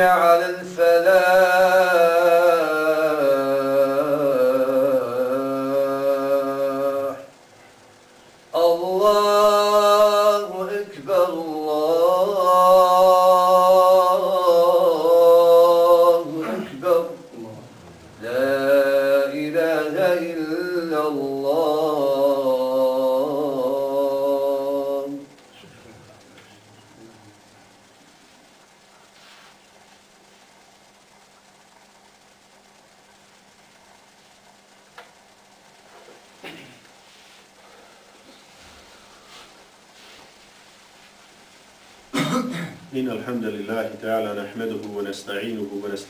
على الفلاح.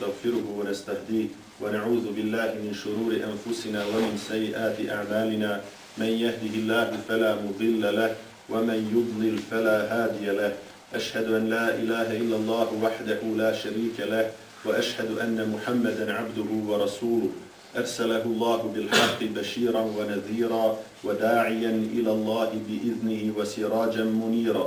ونستغفره ونستهديه ونعوذ بالله من شرور أنفسنا ومن سيئات أعمالنا. من يهده الله فلا مضل له ومن يضلل فلا هادي له. أشهد أن لا إله إلا الله وحده لا شريك له وأشهد أن محمدا عبده ورسوله. أرسله الله بالحق بشيرا ونذيرا وداعيا إلى الله بإذنه وسراجا منيرا.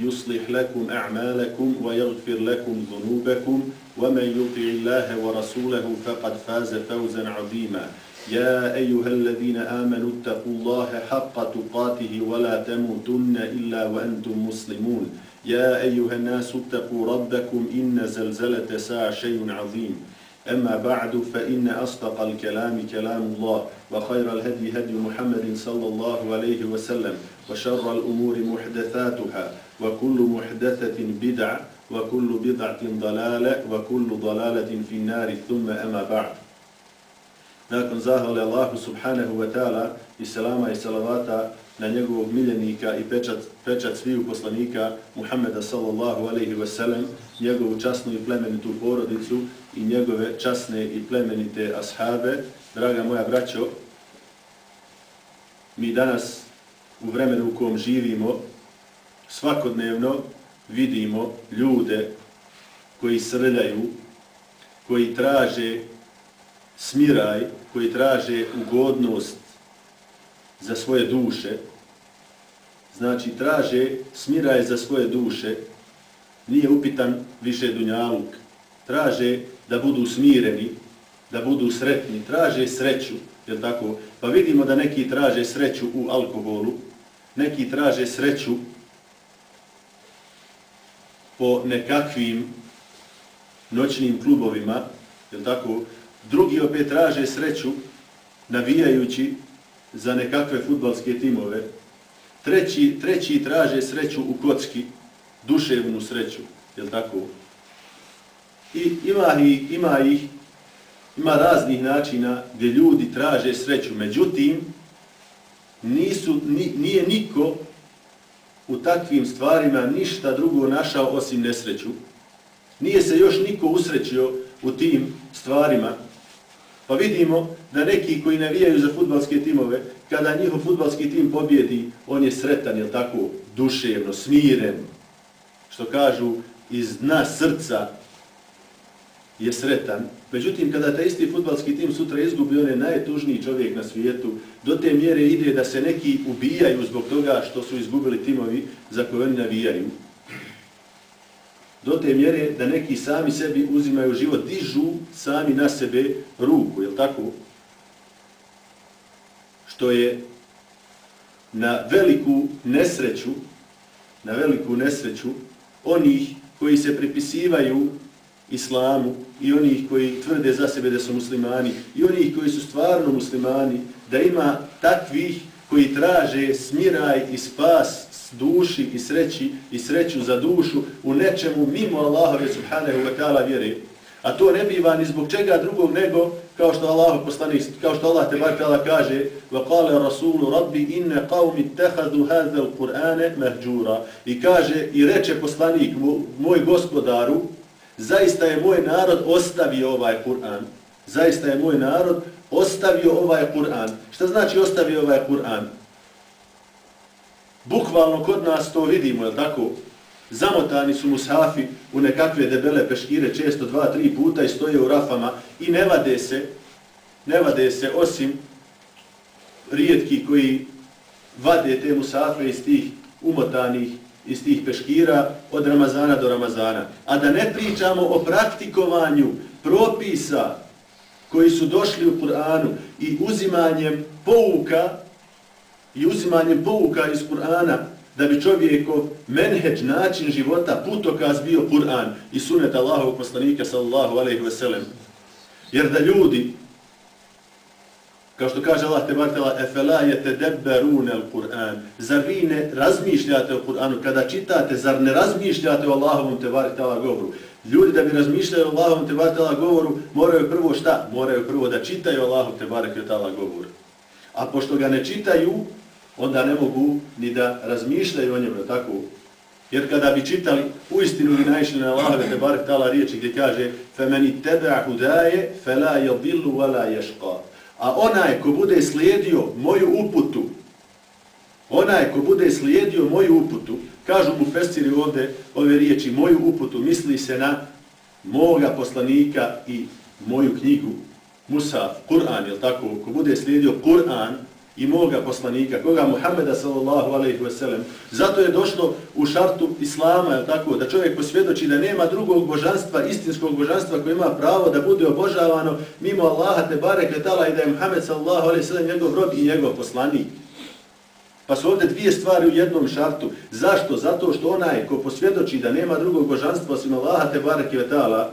يصلح لكم أعمالكم ويغفر لكم ذنوبكم ومن يطع الله ورسوله فقد فاز فوزا عظيما. يا أيها الذين آمنوا اتقوا الله حق تقاته ولا تموتن إلا وأنتم مسلمون. يا أيها الناس اتقوا ربكم إن زلزلة ساعة شيء عظيم. أما بعد فإن أصدق الكلام كلام الله وخير الهدي هدي محمد صلى الله عليه وسلم وشر الأمور محدثاتها وكل محدثة بدعة وكل بدعة ضلالة وكل ضلالة في النار ثم أما بعد. Nakon zahvale Allahu subhanahu wa ta'ala i selama i salavata na njegovog miljenika i pečat, pečat sviju poslanika Muhammeda sallallahu alaihi wa sallam, njegovu časnu i plemenitu porodicu i njegove časne i plemenite ashabe. Draga moja braćo, mi danas u vremenu u kom živimo svakodnevno vidimo ljude koji srljaju, koji traže smiraj, koji traže ugodnost za svoje duše, znači traže smiraj za svoje duše, nije upitan više dunjaluk, traže da budu smireni, da budu sretni, traže sreću, je tako? Pa vidimo da neki traže sreću u alkoholu, neki traže sreću po nekakvim noćnim klubovima, je tako? Drugi opet traže sreću navijajući za nekakve futbalske timove. Treći, treći traže sreću u kocki, duševnu sreću, je tako? I ima ih, ima ih, ima raznih načina gdje ljudi traže sreću. Međutim, nisu, nije niko u takvim stvarima ništa drugo našao osim nesreću. Nije se još niko usrećio u tim stvarima. Pa vidimo da neki koji navijaju za futbalske timove, kada njihov futbalski tim pobjedi, on je sretan, je tako, duševno, smiren, što kažu iz dna srca, je sretan. Međutim, kada taj isti futbalski tim sutra izgubi, on je najtužniji čovjek na svijetu. Do te mjere ide da se neki ubijaju zbog toga što su izgubili timovi za koje oni navijaju. Do te mjere da neki sami sebi uzimaju život, dižu sami na sebe ruku, je tako? Što je na veliku nesreću, na veliku nesreću onih koji se pripisivaju islamu i onih koji tvrde za sebe da su muslimani i onih koji su stvarno muslimani, da ima takvih koji traže smiraj i spas duši i sreći i sreću za dušu u nečemu mimo Allahove subhanahu wa ta'ala vjere. A to ne biva ni zbog čega drugog nego kao što Allah poslanik, kao što Allah te barkala kaže wa qala rasulu rabbi inna qaumi ittakhadhu hadha al-qur'ana mahjura i kaže i reče poslanik moj gospodaru zaista je moj narod ostavio ovaj Kur'an. Zaista je moj narod ostavio ovaj Kur'an. Šta znači ostavio ovaj Kur'an? Bukvalno kod nas to vidimo, je tako? Zamotani su mushafi u nekakve debele peškire često dva, tri puta i stoje u rafama i ne vade se, ne vade se osim rijetki koji vade te mushafe iz tih umotanih iz tih peškira od Ramazana do Ramazana. A da ne pričamo o praktikovanju propisa koji su došli u Kur'anu i uzimanjem pouka i uzimanjem pouka iz Kur'ana da bi čovjeko menheđ, način života, putokaz bio Kur'an i sunet Allahovog poslanika sallallahu alaihi ve sellem. Jer da ljudi Kao što kaže Allah te bartela, efela je te debberune al Kur'an. Zar vi ne razmišljate o Kur'anu? Kada čitate, zar ne razmišljate o Allahovom te bartela govoru? Ljudi da bi razmišljali o Allahovom te bartela govoru, moraju prvo šta? Moraju prvo da čitaju Allahov te bartela govoru. A pošto ga ne čitaju, onda ne mogu ni da razmišljaju o njemu, tako? Jer kada bi čitali u istinu bi naišli na Allahove te bartela riječi gdje kaže فَمَنِ تَبَعْ هُدَاje فَلَا يَضِلُّ وَلَا يَشْقَى A onaj ko bude slijedio moju uputu, onaj ko bude slijedio moju uputu, kažu mu festiri ovde ove riječi, moju uputu, misli se na moga poslanika i moju knjigu, Musa, Kur'an, je tako? Ko bude slijedio Kur'an, i moga poslanika, koga Muhammeda sallallahu alaihi ve sellem. Zato je došlo u šartu Islama, je tako, da čovjek posvjedoči da nema drugog božanstva, istinskog božanstva koje ima pravo da bude obožavano mimo Allaha te barek letala i da je Muhammed sallallahu alaihi ve sellem njegov rob i njegov poslanik. Pa su ovdje dvije stvari u jednom šartu. Zašto? Zato što onaj ko posvjedoči da nema drugog božanstva osim Allaha te barek letala,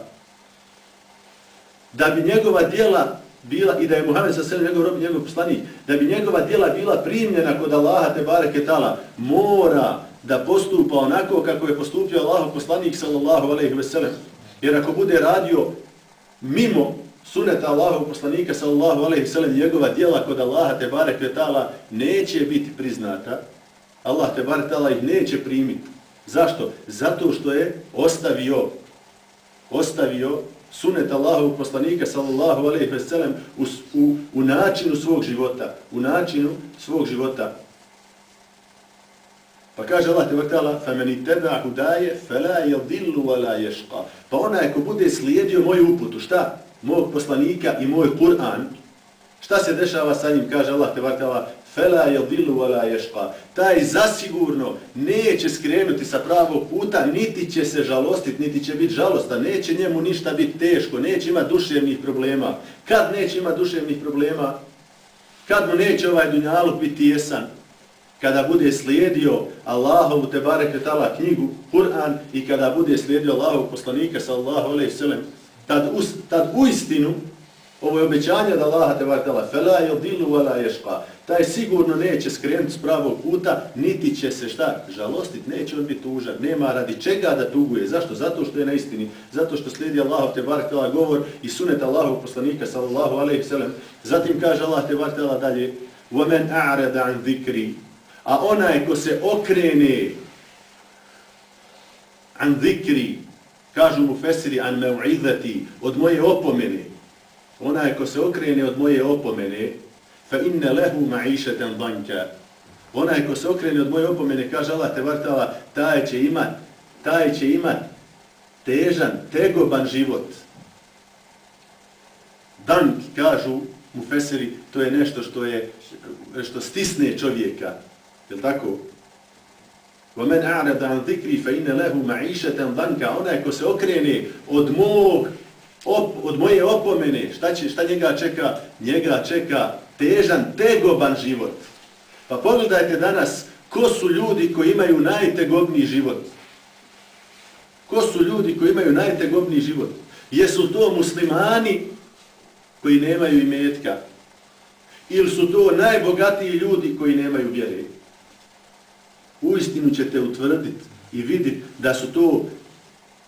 da bi njegova dijela bila i da je Muhammed sa sve njegov rob njegov poslanik, da bi njegova djela bila primljena kod Allaha te bareke tala, mora da postupa onako kako je postupio Allahov poslanik sallallahu alejhi ve sellem. Jer ako bude radio mimo suneta Allahov poslanika sallallahu alejhi ve sellem, njegova djela kod Allaha te bareke tala neće biti priznata. Allah te bareke tala ih neće primiti. Zašto? Zato što je ostavio ostavio sunet Allahovog poslanika sallallahu alejhi ve sellem u, u, u načinu svog života, u načinu svog života. Pa kaže Allah te vrtala, فَمَنِ تَبَعْ هُدَايَ فَلَا يَضِلُّ وَلَا يَشْقَ Pa onaj ko bude slijedio moju uputu, šta? Mog poslanika i moj Kur'an, šta se dešava sa njim? Kaže Allah te vrtala, fela yadillu wala yashqa. Taj zasigurno neće skrenuti sa pravog puta niti će se žalostiti niti će biti žalostan. Neće njemu ništa biti teško neće imati duševnih problema. Kad neće imati duševnih problema? Kad mu neće ovaj dunjaluk biti jesan kada bude slijedio Allahovu te bareke tala knjigu Kur'an i kada bude slijedio Allahov poslanika sallallahu alejhi ve sellem tad us, tad u istinu Ovo je obećanje da Allah te vartala fela je odilu vela. Taj sigurno neće skrenuti s pravog puta, niti će se šta žalostiti, neće on biti tužan, nema radi čega da tuguje. Zašto? Zato što je na istini, zato što slijedi Allah te vartala govor i sunet Allahog poslanika sallallahu alaihi sellem. Zatim kaže Allah te vartala dalje, "Wa man a'rada an ذِكْرِ A onaj ko se okrene an ذِكْرِ kažu mu fesiri an مَوْعِذَتِ od moje opomene onaj ko se okrene od moje opomene, fa inna lahu ma'ishatan danka. Onaj ko se okrene od moje opomene, kaže Allah te vartala, taj će imat, taj će imat težan, tegoban život. dank, kažu mu feseri, to je nešto što je što stisne čovjeka. Je tako? وَمَنْ أَعْرَدَ عَنْ ذِكْرِ فَإِنَ لَهُ مَعِيشَةً ذَنْكَ Onaj ko se okrene od mog op, od moje opomene, šta, će, šta njega čeka? Njega čeka težan, tegoban život. Pa pogledajte danas ko su ljudi koji imaju najtegobniji život. Ko su ljudi koji imaju najtegobniji život? Jesu to muslimani koji nemaju imetka? Ili su to najbogatiji ljudi koji nemaju vjere? Uistinu ćete utvrditi i vidjeti da su to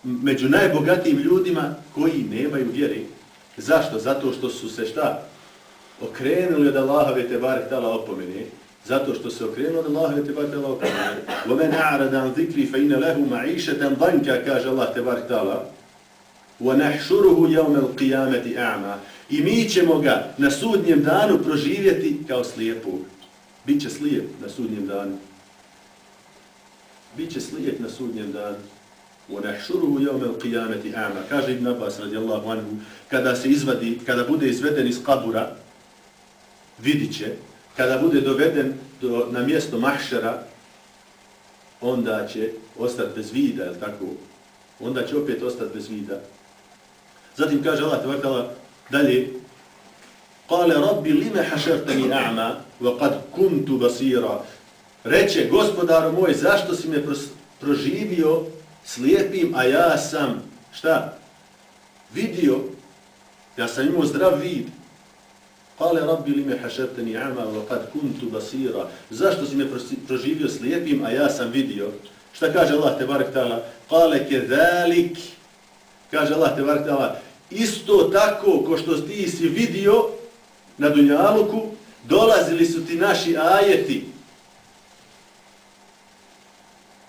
među najbogatijim ljudima koji nemaju vjere. Zašto? Zato što su se šta? Okrenuli od Allahove te barek tala opomene. Zato što se okrenuli od Allahove te barek tala opomene. وَمَنْ أَعْرَدَ عَنْ ذِكْرِ فَإِنَ لَهُ مَعِيشَةً ضَنْكَ kaže Allah te barek tala. وَنَحْشُرُهُ يَوْمَ الْقِيَامَةِ أَعْمَا I mi ćemo ga na sudnjem danu proživjeti kao slijepog. Biće slijep na sudnjem danu. Biće slijep na sudnjem danu. وَنَحْشُرُهُ يَوْمَ الْقِيَامَةِ أَعْمَا Kaže Ibn Abbas radijallahu anhu, kada se izvadi, kada bude izveden iz kabura, vidit će, kada bude doveden do, na mjesto mahšera, onda će ostati bez vida, je tako? Onda će opet ostati bez vida. Zatim kaže Allah, tvrtala, dalje, Kale rabbi lime hašertani a'ma, wa kad kuntu basira. Reče, gospodaru moj, zašto si me proživio slijepim, a ja sam, šta? Vidio, ja sam imao zdrav vid. Kale rabbi li me hašerteni ama, wa kad kuntu basira. Zašto si me proživio slijepim, a ja sam vidio? Šta kaže Allah te barek ta'ala? Kale ke. Kaže Allah te barek ta'ala, isto tako ko što ti si vidio na Dunjaluku, dolazili su ti naši ajeti.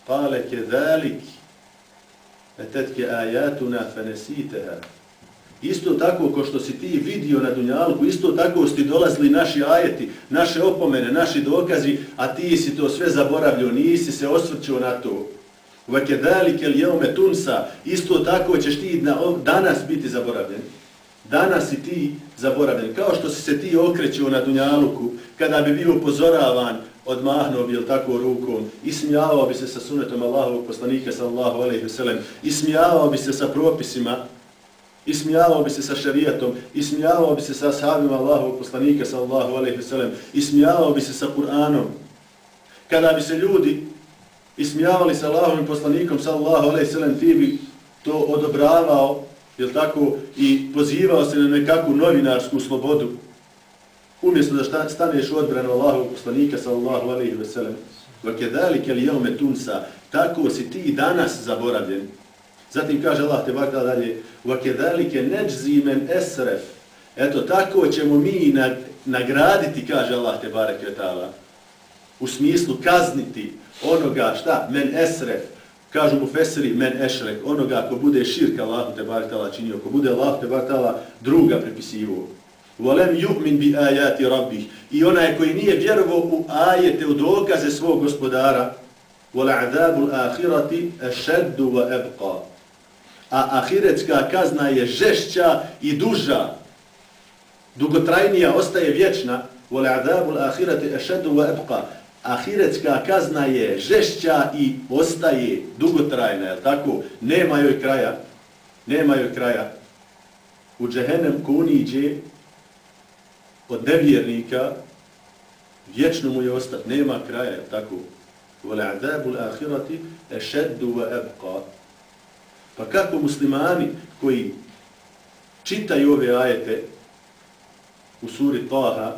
Kale ke etetke ajatuna fenesiteha. Isto tako ko što si ti vidio na Dunjalku, isto tako su ti dolazili naši ajeti, naše opomene, naši dokazi, a ti si to sve zaboravljio, nisi se osvrćio na to. Uvek je dalike li tunsa, isto tako ćeš ti na, danas biti zaboravljen. Danas si ti zaboravljen. Kao što si se ti okrećio na Dunjaluku, kada bi bio upozoravan, odmahnuo bi, tako, rukom, ismijavao bi se sa sunetom Allahovog poslanika, sallallahu alaihi wa ismijavao bi se sa propisima, ismijavao bi se sa šarijatom, ismijavao bi se sa sahabima Allahovog poslanika, sallallahu alaihi wa ismijavao bi se sa Kur'anom. Kada bi se ljudi ismijavali sa Allahovim poslanikom, sallallahu alaihi wa ti bi to odobravao, jel tako, i pozivao se na nekakvu novinarsku slobodu, umjesto da staneš u odbranu Allahu poslanika sallallahu alejhi ve sellem wa kedalika al-yawma tako si ti danas zaboravljen. Zatim kaže Allah te barka dalje wa kedalika najzi man eto tako ćemo mi nagraditi kaže Allah te bareke taala u smislu kazniti onoga šta? Men esref kažu mu fesiri men ešrek onoga ko bude širka Allah te bareke taala činio. Ko bude Allah te bareke taala druga prepisivo. وَلَمْ يُؤْمِنْ بِآيَاتِ رَبِّهِ I onaj koji nije vjerovao u ajete, u dokaze svog gospodara, وَلَعْذَابُ الْآخِرَةِ أَشَدُّ وَأَبْقَى A ahiretska kazna je žešća i duža. Dugotrajnija ostaje vječna. وَلَعْذَابُ الْآخِرَةِ أَشَدُّ وَأَبْقَى Ahiretska kazna je žešća i ostaje dugotrajna, je tako? Nema joj kraja. Nema joj kraja. U džehennem ko uniđe, od nevjernika, vječno mu je ostat, nema kraja, je tako? Vole adabu l'ahirati ešeddu wa ebqa. Pa kako muslimani koji čitaju ove ajete u suri Taha,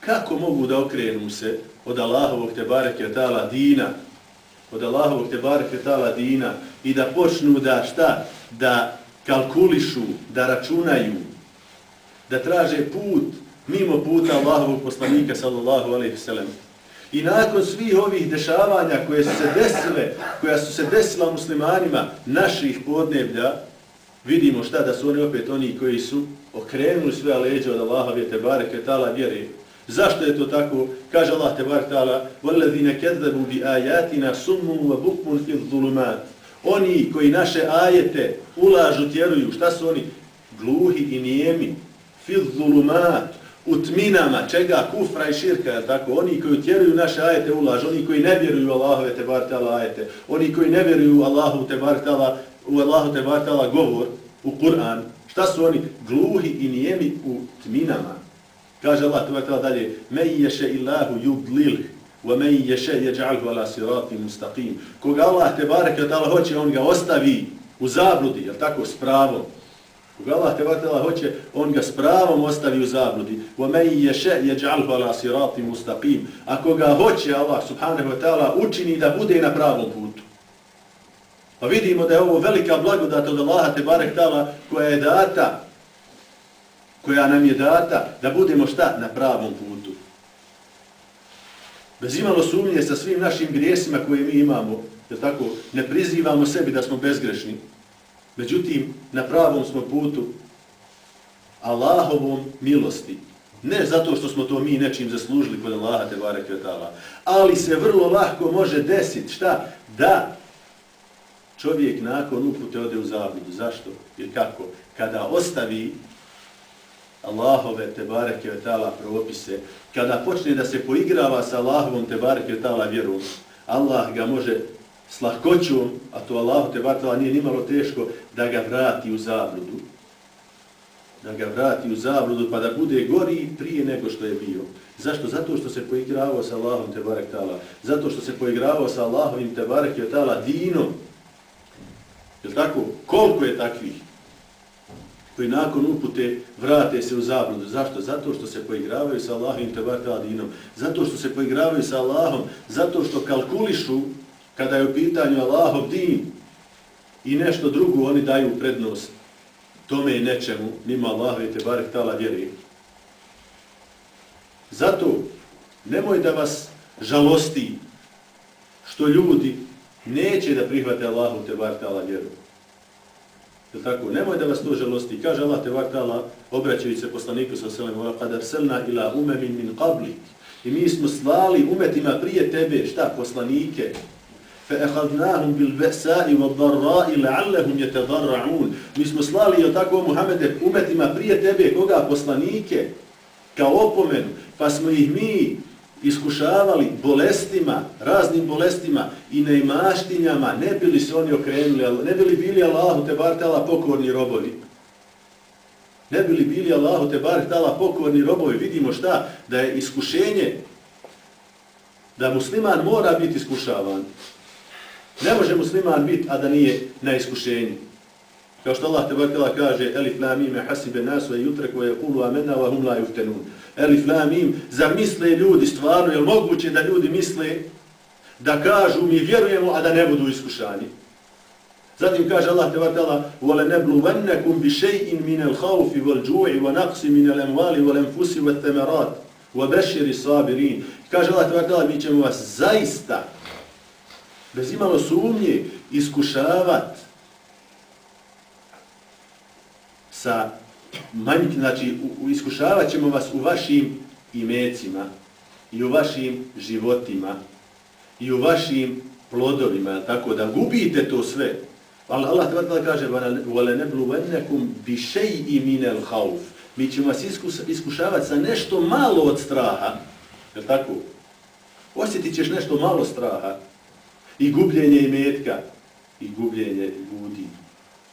kako mogu da okrenu se od Allahovog te bareke ta'ala dina, od Allahovog te bareke ta'ala dina i da počnu da šta? Da kalkulišu, da računaju, da traže put mimo puta Allahovog poslanika sallallahu alejhi ve sellem. I nakon svih ovih dešavanja koje su se desile, koja su se desila muslimanima naših podneblja, vidimo šta da su oni opet oni koji su okrenuli sve leđe od Allahove te bareke tala vjere. Zašto je to tako? Kaže Allah te bareke tala: "Vallazina kazzabu bi ayatina summun wa bukmun fi dhulumat." Oni koji naše ajete ulažu, tjeruju, šta su oni? Gluhi i nijemi fil zulumat, u tminama, čega, kufra i širka, je tako? Oni koji utjeruju naše ajete ulaž, oni koji ne vjeruju Allahove te bartala ajete, oni koji ne vjeruju Allahu te bartala, u Allahu te bartala govor, u Kur'an, šta su oni? Gluhi i nijemi u tminama. Kaže Allah te bartala dalje, me ješe illahu yudlil, wa me ješe jeđa'alhu ala sirati mustaqim. Koga Allah te barek hoće, on ga ostavi u zabludi, je tako, s pravom. Koga Allah te vatela hoće, on ga s pravom ostavi u zabludi. وَمَنْ يَشَ يَجْعَلْهُ عَلَى صِرَاطِ مُسْتَقِيمِ Ako ga hoće Allah subhanahu wa ta'ala učini da bude na pravom putu. Pa vidimo da je ovo velika blagodat od Allaha te barek ta'ala koja je data, koja nam je data da budemo šta? Na pravom putu. Bez imalo sumnje sa svim našim grijesima koje mi imamo, jer tako, ne prizivamo sebi da smo bezgrešni, Međutim, na pravom smo putu Allahovom milosti. Ne zato što smo to mi nečim zaslužili kod Allaha te barek vetala, ali se vrlo lahko može desiti šta? Da čovjek nakon upute ode u zabudu. Zašto? Jer kako? Kada ostavi Allahove te bareke vetala propise, kada počne da se poigrava sa Allahovom te bareke vetala vjerom, Allah ga može s lahkoćom, a to Allah te vatala nije nimalo teško, da ga vrati u zabludu. Da ga vrati u zabludu, pa da bude gori prije nego što je bio. Zašto? Zato što se poigravao sa Allahom te barek tala. Zato što se poigravao sa Allahovim te barek je tala dinom. Je tako? Koliko je takvih? koji nakon upute vrate se u zabludu. Zašto? Zato što se poigravaju sa Allahom te barek tala dinom. Zato što se poigravaju sa Allahom. Zato što kalkulišu kada je u pitanju Allahov din i nešto drugo, oni daju prednost tome i nečemu, nima Allahov i te barek tala vjeri. Zato nemoj da vas žalosti što ljudi neće da prihvate Allahu te barek tala vjeru. Je tako? Nemoj da vas to žalosti. Kaže Allah te barek tala, obraćajući se poslaniku sa selem, kad arselna ila umemin min qablik. I mi smo slali umetima prije tebe, šta, poslanike, فَأَخَذْنَاهُمْ بِالْبَسَاءِ وَالضَّرَّاءِ لَعَلَّهُمْ يَتَضَرَّعُونَ Mi smo slali o tako Muhammede umetima prije tebe, koga poslanike, kao opomenu, pa smo ih mi iskušavali bolestima, raznim bolestima i neimaštinjama, ne bili se oni okrenuli, ne bili bili Allahu te bar tala pokorni robovi. Ne bili bili Allahu te bar tala pokorni robovi. Vidimo šta? Da je iskušenje, da musliman mora biti iskušavan. Ne može musliman biti, a da nije na iskušenju. Kao što Allah tebakala kaže, elif la mime hasibe nasve jutre koje ulu amena wa hum la juftenun. Elif la mim, zamisle ljudi stvarno, je moguće da ljudi misle, da kažu mi vjerujemo, a da ne budu iskušani. Zatim kaže Allah te vole neblu vannakum bi šeji'in minel haufi vol naqsin min naqsi minel emvali, vol enfusi, vol temerat, bashshir beširi sabirin. Kaže Allah te vatala: mi ćemo vas zaista bez imalo sumnje, iskušavat sa manjim, znači u, iskušavat ćemo vas u vašim imecima i u vašim životima i u vašim plodovima, tako da gubite to sve. Ali Allah tebala kaže وَلَنَبْلُوَنَّكُمْ بِشَيْءِ مِنَ الْحَوْفِ Mi ćemo vas iskušavati sa nešto malo od straha. Je tako? Osjetit ćeš nešto malo straha i gubljenje imetka i gubljenje ljudi.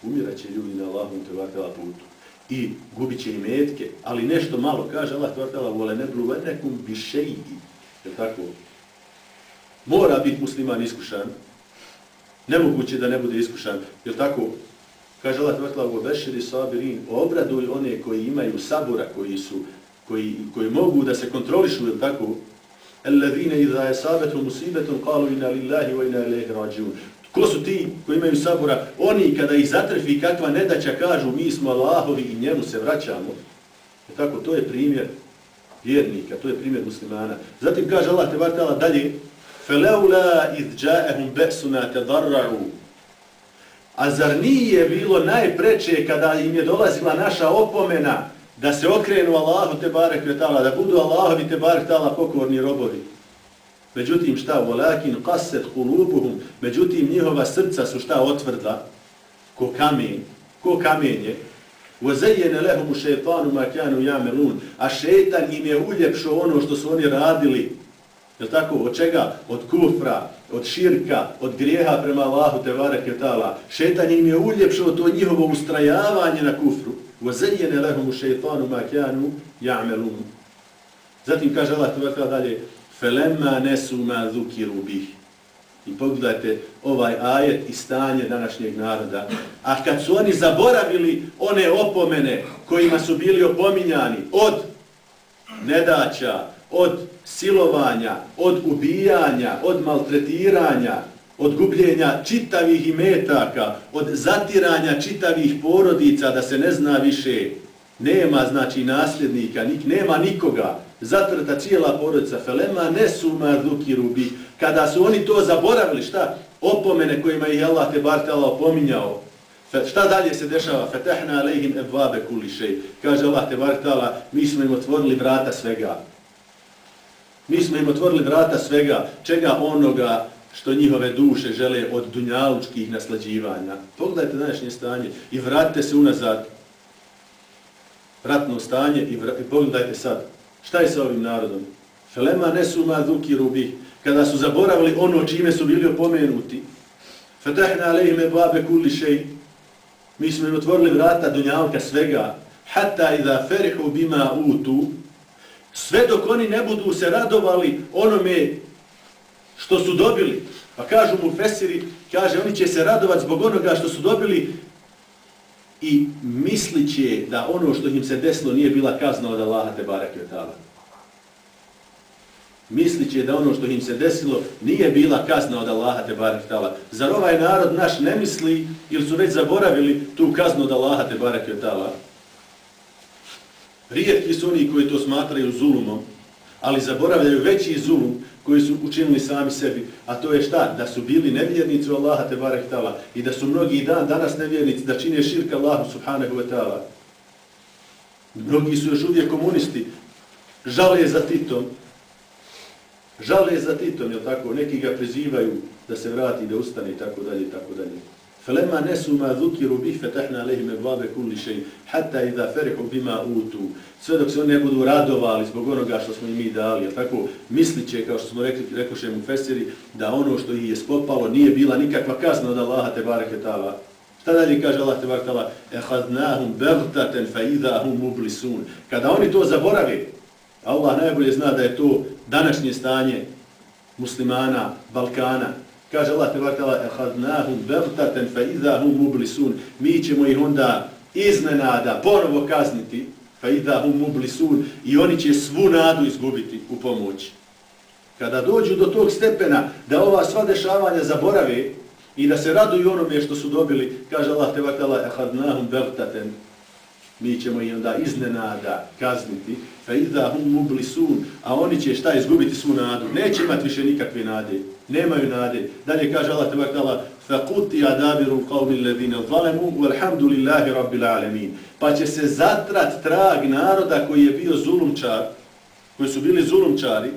Umirat će ljudi na Allahom te vatela putu. I gubit će imetke, ali nešto malo, kaže Allah te vartela, vole ne bluva nekum bišeji. Je tako? Mora biti musliman iskušan. Nemoguće da ne bude iskušan. Je tako? Kaže Allah te vartela, u obeširi sabirin, obraduj one koji imaju sabora, koji su koji, koji mogu da se kontrolišu, je tako? Alladhina idha asabatu musibatan qalu inna lillahi wa inna ilayhi raji'un. Ko su ti koji imaju sabora? Oni kada ih zatrefi kakva nedaća kažu mi smo Allahovi i njemu se vraćamo. E tako, to je primjer vjernika, to je primjer muslimana. Zatim kaže Allah te bartala dalje فَلَوْلَا إِذْ جَاءَهُمْ بَأْسُنَا تَضَرَّعُوا A zar nije bilo najpreče kada im je dolazila naša opomena da se okrenu Allahu te barek vetala, da budu Allahovi te barek vetala pokorni robovi. Međutim, šta? Volakin kaset kulubuhum, međutim, njihova srca su šta otvrdla, ko kamen, ko kamenje, vozejene lehom u ma kanu jamelun, a šeitan im je uljepšo ono što su oni radili. Je tako? Od čega? Od kufra, od širka, od grijeha prema Allahu te barek vetala. Šeitan im je uljepšo to njihovo ustrajavanje na kufru. وَزَيَّنَ لَهُمُ شَيْطَانُ مَا كَانُوا يَعْمَلُونَ Zatim kaže Allah tebaka dalje فَلَمَّا نَسُوا مَا ذُكِرُوا بِهِ I pogledajte ovaj ajet i stanje današnjeg naroda. A kad su oni zaboravili one opomene kojima su bili opominjani od nedaća, od silovanja, od ubijanja, od maltretiranja, od gubljenja čitavih imetaka, od zatiranja čitavih porodica da se ne zna više, nema znači nasljednika, nik, nema nikoga, zatrta cijela porodica, felema ne su mardukiru rubi. kada su oni to zaboravili, šta? Opomene kojima ih Allah te bar tela opominjao. Šta dalje se dešava? Fetehna alejhim ebvabe kulišej. Kaže Allah te bar tala, mi smo im otvorili vrata svega. Mi smo im otvorili vrata svega, čega onoga što njihove duše žele od dunjalučkih naslađivanja. Pogledajte današnje stanje i vratite se unazad ratno stanje i, vra, i pogledajte sad. Šta je sa ovim narodom? Felema nesuma duki rubi. Kada su zaboravili ono čime su bili opomenuti. Fetahna alejhime babe kulli šej. Mi smo im otvorili vrata dunjalka svega. Hatta idha ferihu bima utu. Sve dok oni ne budu se radovali onome što su dobili. Pa kažu mu Fesiri, kaže oni će se radovat zbog onoga što su dobili i mislit će da ono što im se desilo nije bila kazna od Allaha te barake od ta'ala. Mislit će da ono što im se desilo nije bila kazna od Allaha te barake tala. Zar ovaj narod naš ne misli ili su već zaboravili tu kaznu od Allaha te barake od ta'ala? Rijetki su oni koji to smatraju zulumom, ali zaboravljaju veći zulum koji su učinili sami sebi, a to je šta? Da su bili nevjernici u Allaha te barek tala i da su mnogi dan danas nevjernici da čine širka Allahu subhanahu wa ta'ala. Mnogi su još uvijek komunisti, žale za Titom, žale za Titom, je tako? Neki ga prizivaju da se vrati, da ustane i tako dalje i tako dalje. فلما نسوا ما ذكروا به فتحنا عليهم ابواب كل شيء حتى اذا فرحوا بما اوتوا sve dok se oni ne budu radovali zbog onoga što smo im mi dali, tako misliće, kao što smo rekli, rekoše mu Fesiri, da ono što ih je spopalo nije bila nikakva kazna od Allaha te bareke tala. Šta dalje kaže Allah te bareke tala? Ehadnahum bertaten fa idahum mublisun. Kada oni to zaboravi, Allah najbolje zna da je to današnje stanje muslimana, Balkana, Kaže Allah te vartala, ehadnahum bevtaten fa idahum mublisun. Mi ćemo ih onda iznenada ponovo kazniti, fe idahum mublisun. I oni će svu nadu izgubiti u pomoći. Kada dođu do tog stepena da ova sva dešavanja zaborave i da se raduju onome što su dobili, kaže Allah te vartala, ehadnahum bevtaten Mi ćemo ih onda iznenada kazniti, fa idahum mublisun. A oni će šta izgubiti svu nadu. Neće imati više nikakve nade nemaju nade. Dalje kaže Allah tebak tala, فَقُتِ عَدَابِرُ قَوْمِ الَّذِينَ ظَلَمُوا وَالْحَمْدُ لِلَّهِ رَبِّ الْعَالَمِينَ Pa će se zatrat trag naroda koji je bio zulumčar, koji su bili zulumčari,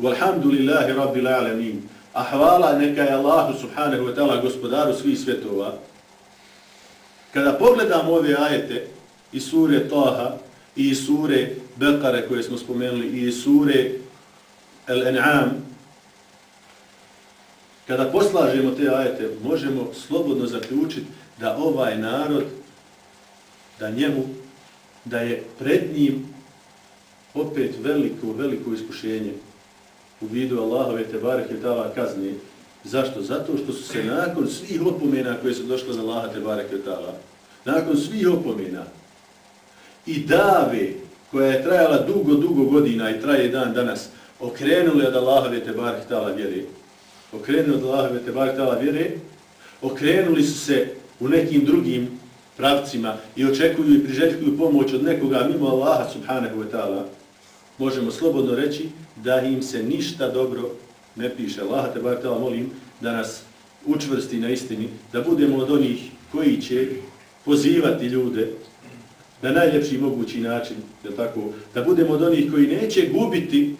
وَالْحَمْدُ لِلَّهِ رَبِّ الْعَالَمِينَ A hvala neka je Allahu subhanahu wa ta'ala gospodaru svih svjetova. Kada pogledamo ove ajete i sure Taha i sure Bekare koje smo spomenuli i sure El-En'am Kada poslažemo te ajete, možemo slobodno zaključiti da ovaj narod, da njemu, da je pred njim opet veliko, veliko iskušenje u vidu Allahove te bareke tala kazne. Zašto? Zato što su se nakon svih opomena koje su došle na Allaha te bareke tala, nakon svih opomena i dave koja je trajala dugo, dugo godina i traje dan danas, okrenuli od Allahove te bareke tala vjeri okrenuli od Allahove te bar tala vjere, okrenuli su se u nekim drugim pravcima i očekuju i priželjkuju pomoć od nekoga mimo Allaha subhanahu wa ta'ala, možemo slobodno reći da im se ništa dobro ne piše. Allaha te bar molim da nas učvrsti na istini, da budemo od onih koji će pozivati ljude na najljepši mogući način, je tako, da budemo od onih koji neće gubiti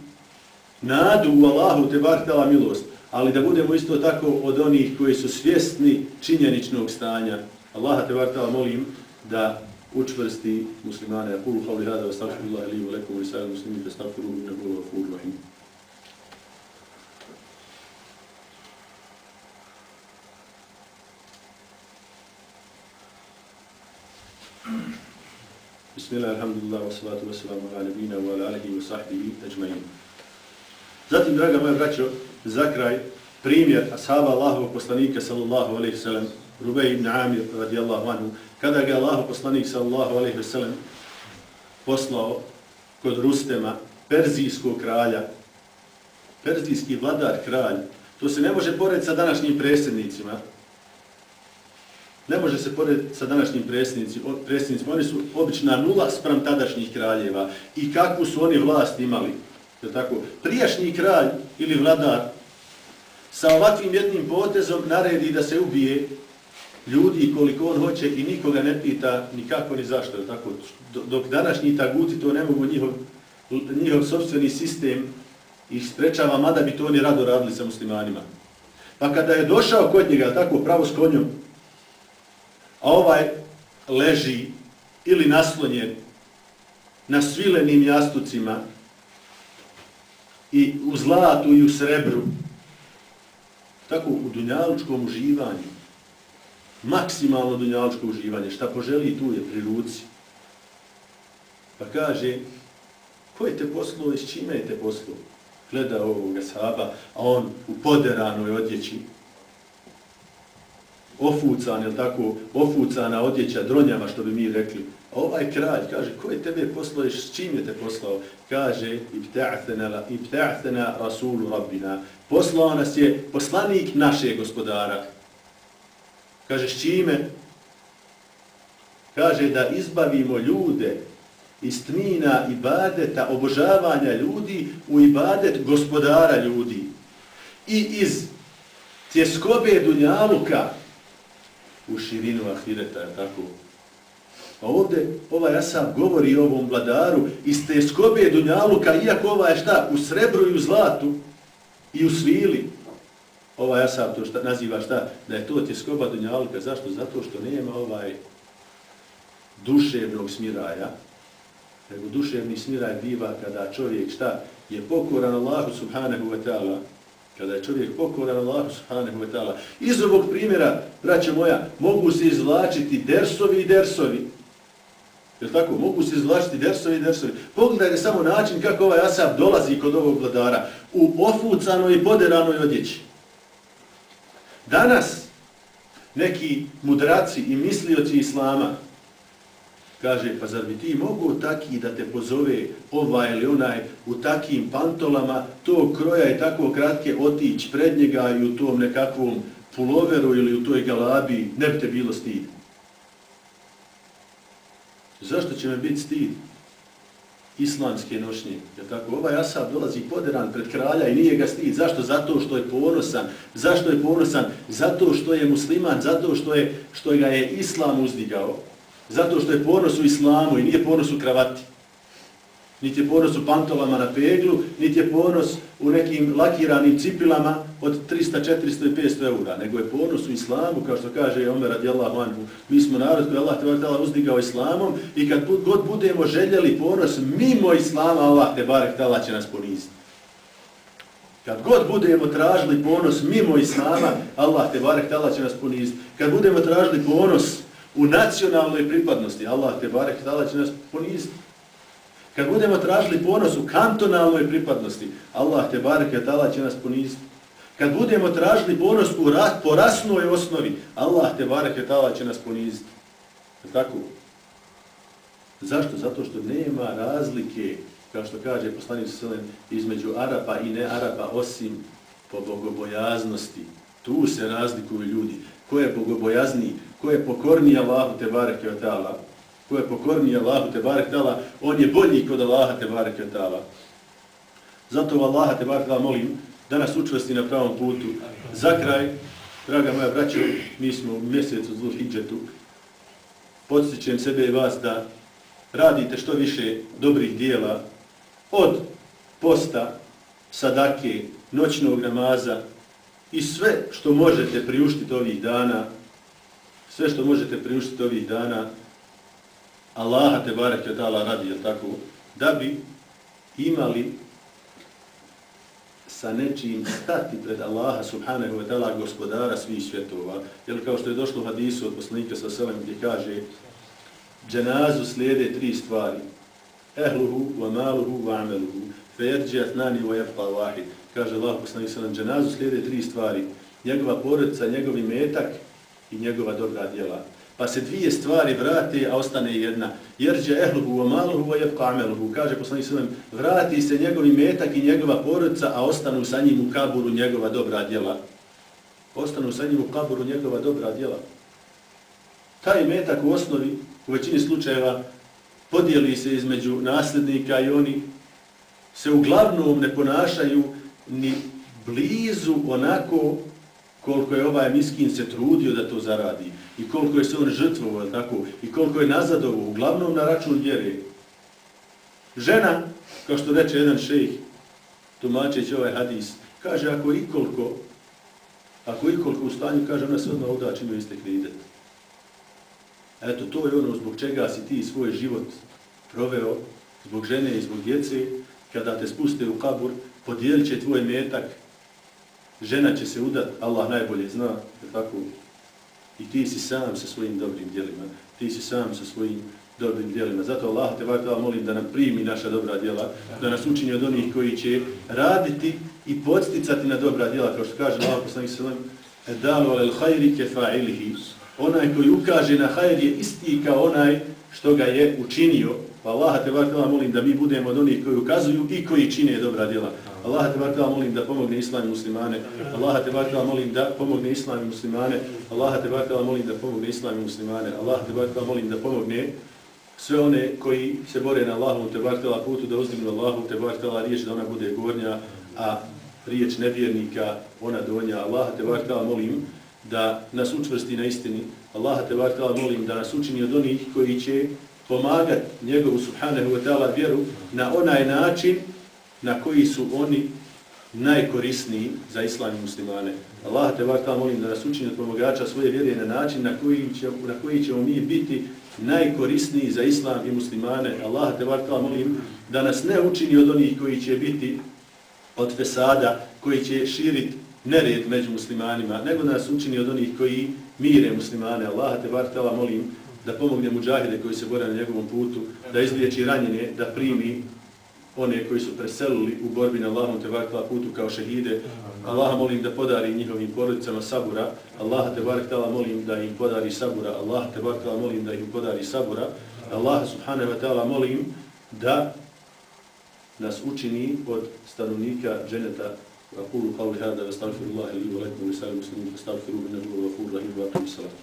nadu u Allahu te bar milost, ali da budemo isto tako od onih koji su svjesni činjeničnog stanja. Allaha te vartala molim da učvrsti muslimane. Kulu havli hada wa stavfirullahi li wa i sajal muslimin da stavfiruhu innahu wa rahim. Bismillah, alhamdulillah, wa salatu wa salamu ala nabina wa ala alihi wa sahbihi ajma'in. Zatim, draga moja braćo, za kraj, primjer ashaba Allahovog poslanika sallallahu alaihi sallam, Rubej ibn Amir radijallahu anhu, kada ga Allahov poslanik sallallahu alaihi sallam poslao kod Rustema, perzijskog kralja, perzijski vladar kralj, to se ne može porediti sa današnjim predsjednicima, ne može se porediti sa današnjim predsjednicima, predsjednicima, oni su obična nula sprem tadašnjih kraljeva i kakvu su oni vlast imali. Je tako? Prijašnji kralj ili vladar sa ovakvim jednim potezom naredi da se ubije ljudi koliko on hoće i nikoga ne pita nikako ni zašto. Tako? Dok današnji taguti to ne mogu njihov, njihov sobstveni sistem ih sprečava, mada bi to oni rado radili sa muslimanima. Pa kada je došao kod njega tako pravo s konjom, a ovaj leži ili naslonjen na svilenim jastucima i u zlatu i u srebru, tako u dunjalučkom uživanju, maksimalno dunjalučko uživanje, šta poželi tu je pri ruci. Pa kaže, ko je te poslao i s čime je te poslao? Gleda ovog saba, a on u poderanoj odjeći, ofucan, je tako, ofucana odjeća, dronjama, što bi mi rekli. A ovaj kralj kaže, ko je tebe poslao i s čim je te poslao? Kaže, ibta'athena rasulu rabbina. Poslao nas je poslanik našeg gospodara. Kaže, s čime? Kaže, da izbavimo ljude iz tmina ibadeta, obožavanja ljudi u ibadet gospodara ljudi. I iz tjeskobe dunjaluka, u širinu ahireta, tako. Pa ovdje ovaj asab govori ovom vladaru iz te skobe Dunjaluka, iako ova je šta, u srebru i u zlatu i u svili. Ovaj asab to šta, naziva šta, da je to te skoba Dunjaluka. Zašto? Zato što nema ovaj duševnog smiraja, nego duševni smiraj biva kada čovjek šta, je pokoran Allahu subhanahu wa ta'ala, kada je čovjek pokoran Allahu subhanahu wa ta'ala. Iz ovog primjera, braća moja, mogu se izvlačiti dersovi i dersovi. Jer tako, mogu se izvlačiti dersovi i dersovi. Pogledajte samo način kako ovaj Asab dolazi kod ovog vladara u ofucanoj i poderanoj odjeći. Danas neki mudraci i mislioci Islama Kaže, pa zar bi ti mogu taki da te pozove ova ili onaj u takim pantolama, to kroja i tako kratke otići pred njega i u tom nekakvom puloveru ili u toj galabi, ne bi te bilo stid. Zašto će me biti stid? Islamske nošnje. Je tako? Ovaj Asab dolazi poderan pred kralja i nije ga stid. Zašto? Zato što je ponosan. Zašto je ponosan? Zato što je musliman, zato što je što ga je Islam uzdigao. Zato što je ponos u islamu i nije ponos u kravati. Niti je ponos u pantolama na peglu, niti je ponos u nekim lakiranim cipilama od 300, 400 i 500 eura. Nego je ponos u islamu, kao što kaže Omer radijallahu anhu. Mi smo narod koji Allah te vrtala uzdigao islamom i kad god budemo željeli ponos mimo islama, Allah te barek tala će nas poniziti. Kad god budemo tražili ponos mimo islama, Allah te barek tala će nas poniziti. Kad budemo tražili ponos u nacionalnoj pripadnosti. Allah te barek tala će nas poniziti. Kad budemo tražili ponos u kantonalnoj pripadnosti, Allah te barek tala će nas poniziti. Kad budemo tražili ponos u rat, po rasnoj osnovi, Allah te barek tala će nas poniziti. Tako? Zašto? Zato što nema razlike, kao što kaže poslanik Selen, između Arapa i ne Arapa, osim po bogobojaznosti. Tu se razlikuju ljudi. Ko je bogobojazniji? ko je pokorniji Allahu te bareke od ta'ala, ko je pokorniji Allahu te bareke ta'ala, on je bolji kod Allaha te bareke. Zato Allaha te bareke ta'ala molim da nas učvrsti na pravom putu. Za kraj, draga moja braćo, mi smo u mjesecu zlu hijđetu, podsjećam sebe i vas da radite što više dobrih dijela od posta, sadake, noćnog namaza i sve što možete priuštiti ovih dana, sve što možete priuštiti ovih dana, Allaha te barek je ta'ala radi, jel tako, da bi imali sa nečim stati pred Allaha subhanahu wa ta'ala gospodara svih svjetova. Jer kao što je došlo u hadisu od poslanika sa selem gdje kaže dženazu slijede tri stvari. Ehluhu, wa maluhu, wa ameluhu. Fejerđijat nani, wa jefta wahid. Kaže Allah poslanik sa dženazu slijede tri stvari. Njegova porodica, njegovi metak i njegova dobra djela pa se dvije stvari vrate, a ostane jedna. Jerđe ehluhu wa maluhu wa jebka ameluhu. Kaže poslanik sallam, vrati se njegovi metak i njegova porodica, a ostanu sa njim u kaburu njegova dobra djela. Ostanu sa njim u kaburu njegova dobra djela. Taj metak u osnovi, u većini slučajeva, podijeli se između nasljednika i oni se uglavnom ne ponašaju ni blizu onako koliko je ovaj miskin se trudio da to zaradi i koliko je se on žrtvovao, tako, i koliko je nazadovo, uglavnom na račun vjere. Žena, kao što reče jedan šejh, tumačeći ovaj hadis, kaže ako ikoliko, koliko, ako i koliko u stanju, kaže ona se odmah udači imaju iste kridet. Eto, to je ono zbog čega si ti svoj život proveo, zbog žene i zbog djece, kada te spuste u kabur, podijelit će tvoj metak, žena će se udat, Allah najbolje zna, tako, I ti si sam sa svojim dobrim djelima. Ti si sam sa svojim dobrim djelima. Zato Allah te vrta molim da nam primi naša dobra djela, da nas učini od onih koji će raditi i podsticati na dobra djela, kao što kaže Allah poslanik sallam, edalu alel hajri kefa'ilihi. Onaj koji ukaže na hajr je isti kao onaj što ga je učinio. Pa Allah te vakala molim da mi budemo od onih koji ukazuju i koji čine dobra djela. Allah te barka molim da pomogne islam i muslimane. Allah te barka molim da pomogne islam i muslimane. Allah te barka molim da pomogne islam i muslimane. Allah te barka molim da pomogne sve one koji se bore na Allahu te barka putu da uzdignu Allahu te barka riječ da ona bude gornja, a riječ nevjernika ona donja. Allah te barka molim da nas učvrsti na istini. Allah te barka molim da nas učini od onih koji će pomagati njegovu subhanahu wa ta'ala vjeru na onaj način na koji su oni najkorisniji za islam i muslimane. Allah te varta molim da nas učini od pomogača svoje vjere na način na koji, će, na koji ćemo mi biti najkorisniji za islam i muslimane. Allah te varta molim da nas ne učini od onih koji će biti od fesada, koji će širiti nered među muslimanima, nego da nas učini od onih koji mire muslimane. Allah te varta molim da pomogne muđahide koji se bore na njegovom putu, da izliječi ranjene, da primi one koji su preselili u borbi na Allahom te vartala putu kao šehide. Allaha molim da podari njihovim porodicama sabura. Allaha te vartala molim da im podari sabura. Allaha te vartala molim da im podari sabura. Allaha subhanahu wa ta'ala molim da nas učini od stanovnika dženeta أقول قولي هذا واستغفر الله لي ولكم ولسائر المسلمين فاستغفروه إنه هو الغفور الرحيم وأقم الصلاة